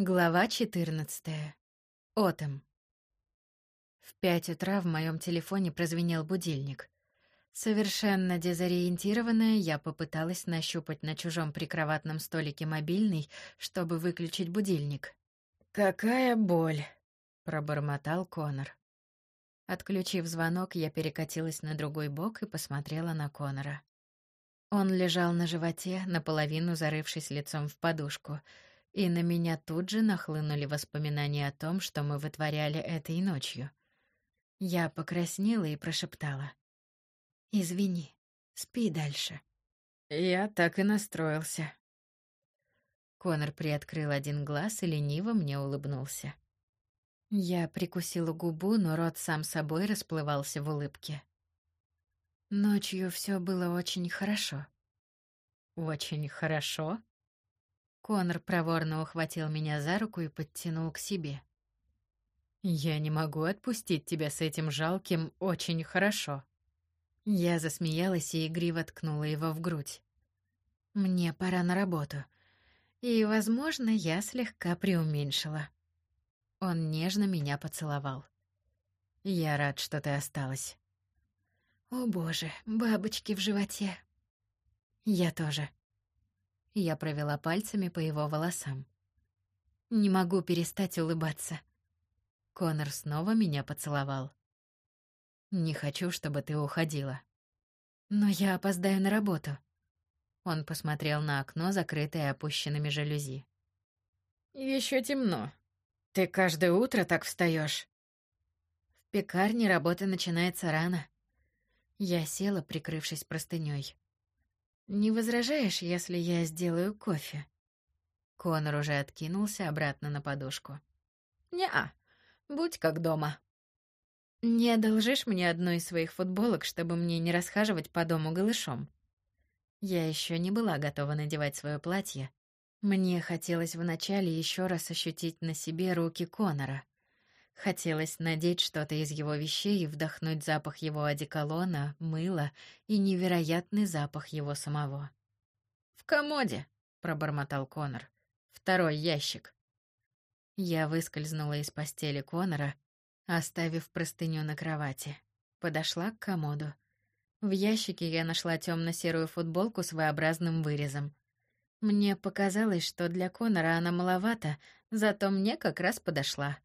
Глава 14. Отом. В пять утра в моем телефоне прозвенел будильник. Совершенно дезориентированная, я попыталась нащупать на чужом прикроватном столике мобильный, чтобы выключить будильник. «Какая боль!» — пробормотал Конор. Отключив звонок, я перекатилась на другой бок и посмотрела на Конора. Он лежал на животе, наполовину зарывшись лицом в подушку — и на меня тут же нахлынули воспоминания о том, что мы вытворяли этой ночью. Я покраснела и прошептала: "Извини, спи дальше". Я так и настроился. Конор приоткрыл один глаз и лениво мне улыбнулся. Я прикусила губу, но рот сам собой расплывался в улыбке. Ночью все было очень хорошо. Очень хорошо? Конор проворно ухватил меня за руку и подтянул к себе. Я не могу отпустить тебя с этим жалким очень хорошо. Я засмеялась и игриво ткнула его в грудь. Мне пора на работу. И, возможно, я слегка преуменьшила. Он нежно меня поцеловал. Я рад, что ты осталась. О, боже, бабочки в животе. Я тоже. Я провела пальцами по его волосам. Не могу перестать улыбаться. Конор снова меня поцеловал. Не хочу, чтобы ты уходила. Но я опоздаю на работу. Он посмотрел на окно, закрытое опущенными жалюзи. Еще темно. Ты каждое утро так встаешь. В пекарне работа начинается рано. Я села, прикрывшись простыней. Не возражаешь, если я сделаю кофе? Конор уже откинулся обратно на подушку. Не-а. Будь как дома. Не одолжишь мне одну из своих футболок, чтобы мне не расхаживать по дому голышом? Я еще не была готова надевать свое платье. Мне хотелось вначале еще раз ощутить на себе руки Конора. Хотелось надеть что-то из его вещей и вдохнуть запах его одеколона, мыла и невероятный запах его самого. «В комоде», — пробормотал Конор. «Второй ящик». Я выскользнула из постели Конора, оставив простыню на кровати. Подошла к комоду. В ящике я нашла темно-серую футболку с V-образным вырезом. Мне показалось, что для Конора она маловата, зато мне как раз подошла.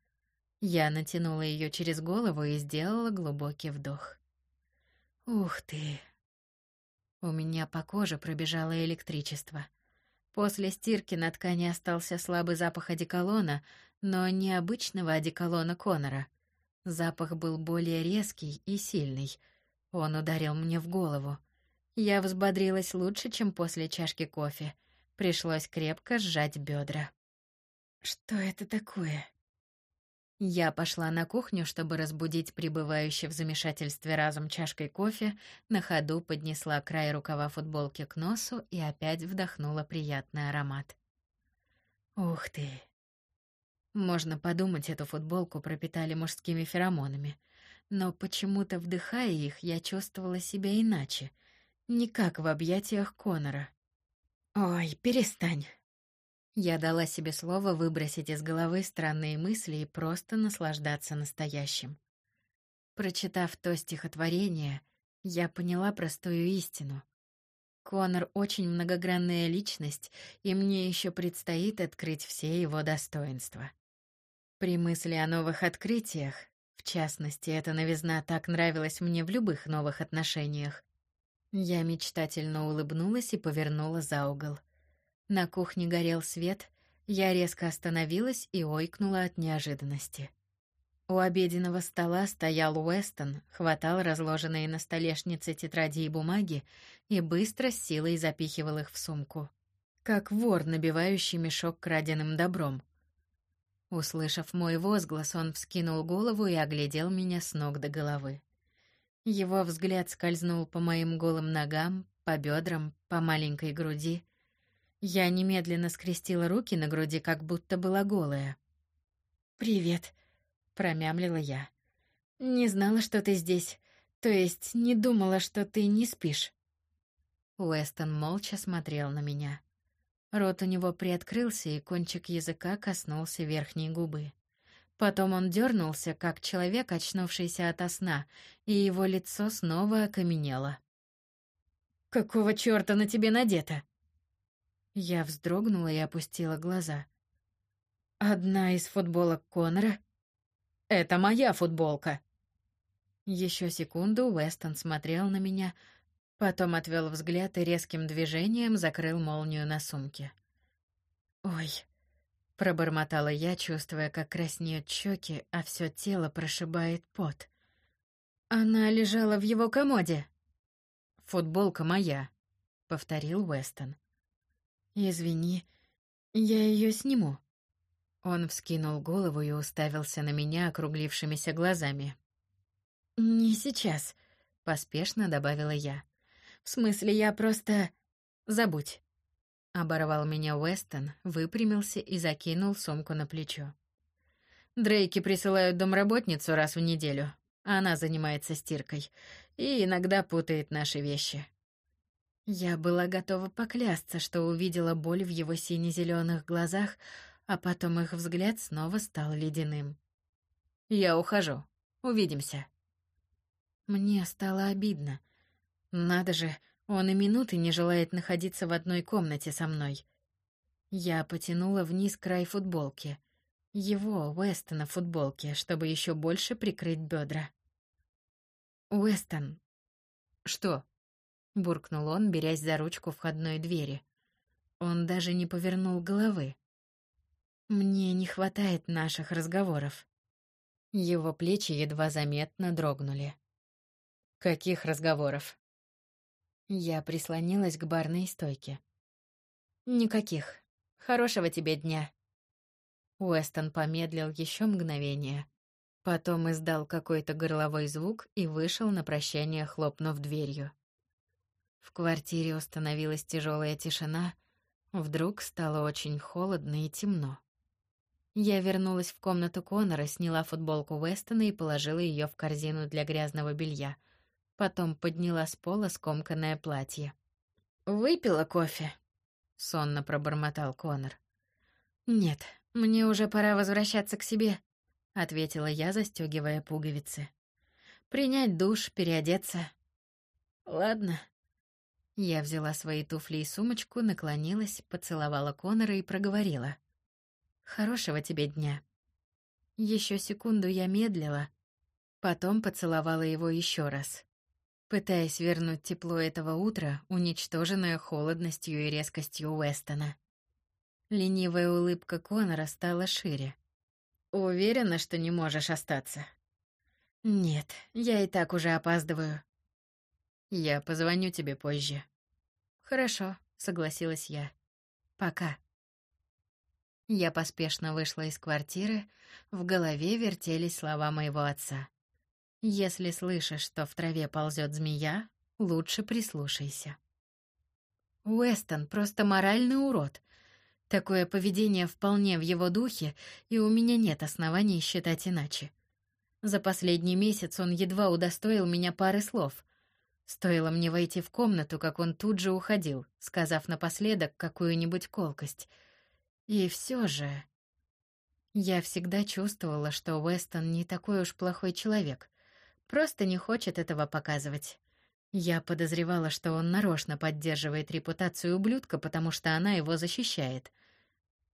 Я натянула ее через голову и сделала глубокий вдох. Ух ты. У меня по коже пробежало электричество. После стирки на ткани остался слабый запах одеколона, но не обычного одеколона Конора. Запах был более резкий и сильный. Он ударил мне в голову. Я взбодрилась лучше, чем после чашки кофе. Пришлось крепко сжать бедра. Что это такое? Я пошла на кухню, чтобы разбудить пребывающий в замешательстве разум чашкой кофе, на ходу поднесла край рукава футболки к носу и опять вдохнула приятный аромат. Ух ты. Можно подумать, эту футболку пропитали мужскими феромонами, но почему-то вдыхая их, я чувствовала себя иначе, не как в объятиях Конора. Ой, перестань. Я дала себе слово выбросить из головы странные мысли и просто наслаждаться настоящим. Прочитав то стихотворение, я поняла простую истину. Конор очень многогранная личность, и мне еще предстоит открыть все его достоинства. При мысли о новых открытиях, в частности, эта новизна так нравилась мне в любых новых отношениях, я мечтательно улыбнулась и повернула за угол. На кухне горел свет, я резко остановилась и ойкнула от неожиданности. У обеденного стола стоял Уэстон, хватал разложенные на столешнице тетради и бумаги и быстро с силой запихивал их в сумку, как вор, набивающий мешок краденым добром. Услышав мой возглас, он вскинул голову и оглядел меня с ног до головы. Его взгляд скользнул по моим голым ногам, по бедрам, по маленькой груди, я немедленно скрестила руки на груди, как будто была голая. «Привет», — промямлила я. «Не знала, что ты здесь. То есть не думала, что ты не спишь». Уэстон молча смотрел на меня. Рот у него приоткрылся, и кончик языка коснулся верхней губы. Потом он дернулся, как человек, очнувшийся ото сна, и его лицо снова окаменело. «Какого чёрта на тебе надето?» Я вздрогнула и опустила глаза. «Одна из футболок Конора?» «Это моя футболка!» Еще секунду Уэстон смотрел на меня, потом отвел взгляд и резким движением закрыл молнию на сумке. «Ой!» — пробормотала я, чувствуя, как краснеют щеки, а все тело прошибает пот. «Она лежала в его комоде!» «Футболка моя», — повторил Уэстон. «Извини, я ее сниму». Он вскинул голову и уставился на меня округлившимися глазами. «Не сейчас», — поспешно добавила я. «В смысле, я просто... забудь». Оборвал меня Уэстон, выпрямился и закинул сумку на плечо. Дрейки присылают домработницу раз в неделю. Она занимается стиркой и иногда путает наши вещи. Я была готова поклясться, что увидела боль в его сине-зеленых глазах, а потом их взгляд снова стал ледяным. Я ухожу. Увидимся. Мне стало обидно. Надо же, он и минуты не желает находиться в одной комнате со мной. Я потянула вниз край футболки. Его, Уэстона, футболки, чтобы еще больше прикрыть бедра. Уэстон. Что? Буркнул он, берясь за ручку входной двери. Он даже не повернул головы. Мне не хватает наших разговоров. Его плечи едва заметно дрогнули. Каких разговоров? Я прислонилась к барной стойке. Никаких. Хорошего тебе дня. Уэстон помедлил еще мгновение, потом издал какой-то горловой звук и вышел на прощание, хлопнув дверью. В квартире установилась тяжелая тишина, вдруг стало очень холодно и темно. Я вернулась в комнату Конора, сняла футболку Уэстона и положила ее в корзину для грязного белья — Потом подняла с пола скомканное платье. «Выпила кофе?» — сонно пробормотал Конор. «Нет, мне уже пора возвращаться к себе», — ответила я, застегивая пуговицы. «Принять душ, переодеться». «Ладно». Я взяла свои туфли и сумочку, наклонилась, поцеловала Конора и проговорила. «Хорошего тебе дня». Еще секунду я медлила, потом поцеловала его еще раз пытаясь вернуть тепло этого утра, уничтоженное холодностью и резкостью Уэстона. Ленивая улыбка Конора стала шире. Уверена, что не можешь остаться. Нет, я и так уже опаздываю. Я позвоню тебе позже. Хорошо, согласилась я. Пока. Я поспешно вышла из квартиры, в голове вертелись слова моего отца. Если слышишь, что в траве ползет змея, лучше прислушайся. Уэстон просто моральный урод. Такое поведение вполне в его духе, и у меня нет оснований считать иначе. За последний месяц он едва удостоил меня пары слов. Стоило мне войти в комнату, как он тут же уходил, сказав напоследок какую-нибудь колкость. И все же... Я всегда чувствовала, что Уэстон не такой уж плохой человек. Просто не хочет этого показывать. Я подозревала, что он нарочно поддерживает репутацию ублюдка, потому что она его защищает.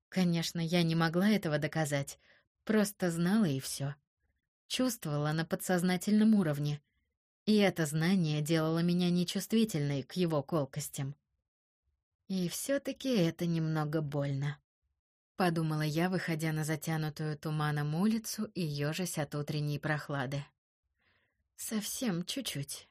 Конечно, я не могла этого доказать, просто знала и все. Чувствовала на подсознательном уровне. И это знание делало меня нечувствительной к его колкостям. И все таки это немного больно. Подумала я, выходя на затянутую туманом улицу и ежась от утренней прохлады. Совсем чуть-чуть.